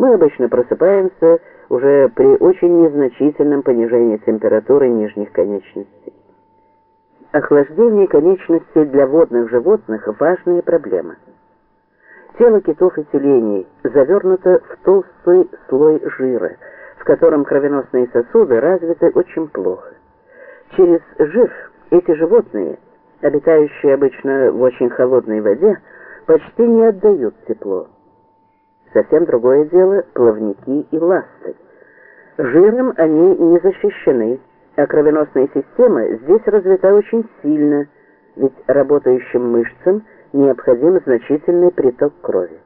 Мы обычно просыпаемся уже при очень незначительном понижении температуры нижних конечностей. Охлаждение конечностей для водных животных – важная проблема. Тело китов и тюленей завернуто в толстый слой жира, в котором кровеносные сосуды развиты очень плохо. Через жир эти животные, обитающие обычно в очень холодной воде, почти не отдают тепло. Совсем другое дело плавники и ласты. Жиром они не защищены, а кровеносная система здесь развита очень сильно, ведь работающим мышцам необходим значительный приток крови.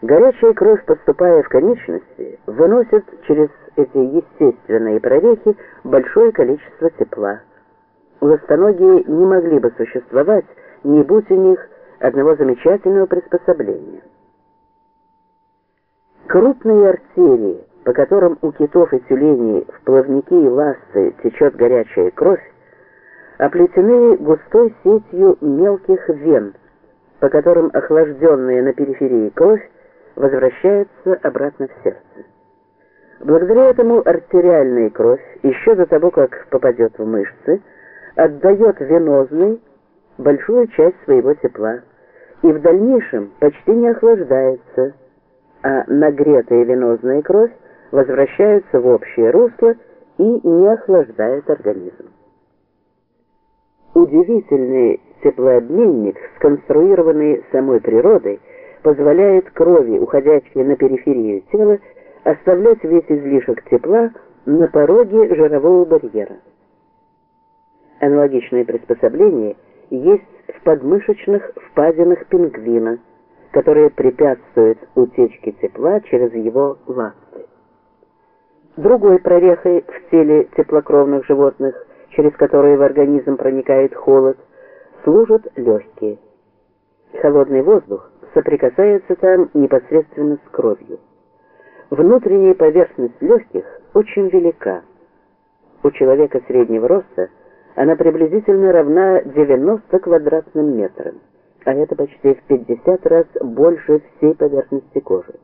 Горячая кровь, поступая в конечности, выносит через эти естественные прорехи большое количество тепла. Ластоногие не могли бы существовать, не будь у них одного замечательного приспособления. Крупные артерии, по которым у китов и тюленей в плавнике и ласты течет горячая кровь, оплетены густой сетью мелких вен, по которым охлажденная на периферии кровь возвращается обратно в сердце. Благодаря этому артериальная кровь, еще до того, как попадет в мышцы, отдает венозной большую часть своего тепла и в дальнейшем почти не охлаждается, а нагретая венозная кровь возвращается в общее русло и не охлаждает организм. Удивительный теплообменник, сконструированный самой природой, позволяет крови, уходящей на периферию тела, оставлять весь излишек тепла на пороге жирового барьера. Аналогичное приспособление есть в подмышечных впадинах пингвина, которые препятствуют утечке тепла через его ласты. Другой прорехой в теле теплокровных животных, через которые в организм проникает холод, служат легкие. Холодный воздух соприкасается там непосредственно с кровью. Внутренняя поверхность легких очень велика. У человека среднего роста она приблизительно равна 90 квадратным метрам, а это почти в 50 раз больше всей поверхности кожи.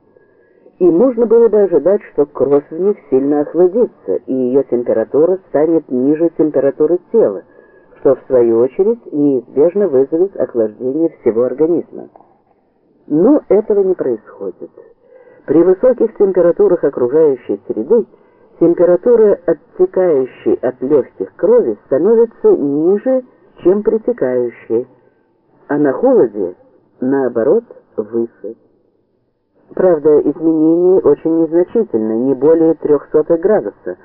И можно было бы ожидать, что кровь в них сильно охладится, и ее температура станет ниже температуры тела, что в свою очередь неизбежно вызовет охлаждение всего организма. Но этого не происходит. При высоких температурах окружающей среды температура оттекающей от легких крови становится ниже, чем притекающей, а на холоде, наоборот, выше. Правда, изменение очень незначительно, не более 300 градуса,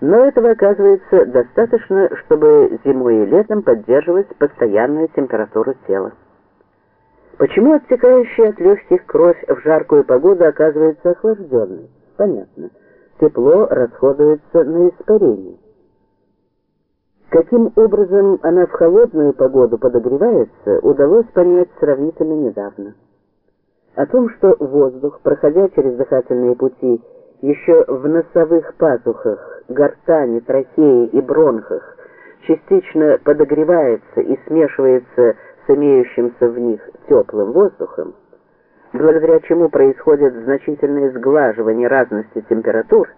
но этого оказывается достаточно, чтобы зимой и летом поддерживать постоянную температуру тела. Почему оттекающая от легких кровь в жаркую погоду оказывается охлажденной? Понятно. Тепло расходуется на испарение. Каким образом она в холодную погоду подогревается, удалось понять сравнительно недавно. О том, что воздух, проходя через дыхательные пути, еще в носовых пазухах, гортани, трахеи и бронхах, частично подогревается и смешивается с имеющимся в них теплым воздухом, благодаря чему происходит значительное сглаживание разности температур,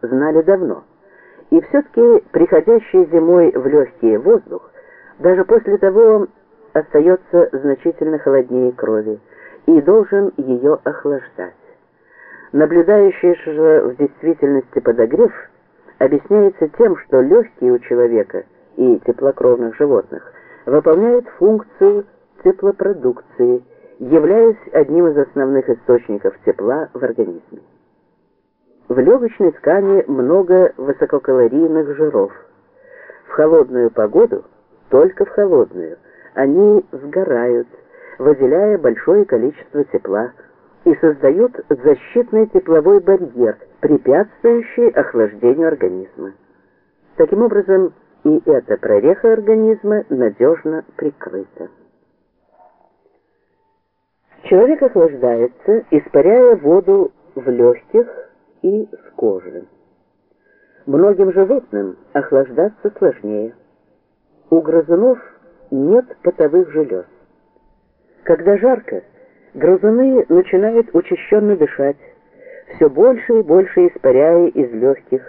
знали давно. И все-таки приходящий зимой в легкий воздух, даже после того остается значительно холоднее крови и должен ее охлаждать. Наблюдающий же в действительности подогрев объясняется тем, что легкие у человека и теплокровных животных выполняют функцию теплопродукции, являясь одним из основных источников тепла в организме. В легочной ткани много высококалорийных жиров. В холодную погоду, только в холодную, они сгорают, выделяя большое количество тепла и создают защитный тепловой барьер, препятствующий охлаждению организма. Таким образом, и эта прореха организма надежно прикрыта. Человек охлаждается, испаряя воду в легких и с кожи. Многим животным охлаждаться сложнее. У грызунов нет потовых желез. Когда жарко, грызуны начинают учащенно дышать, все больше и больше испаряя из легких